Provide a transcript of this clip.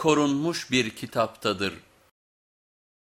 korunmuş bir kitaptadır.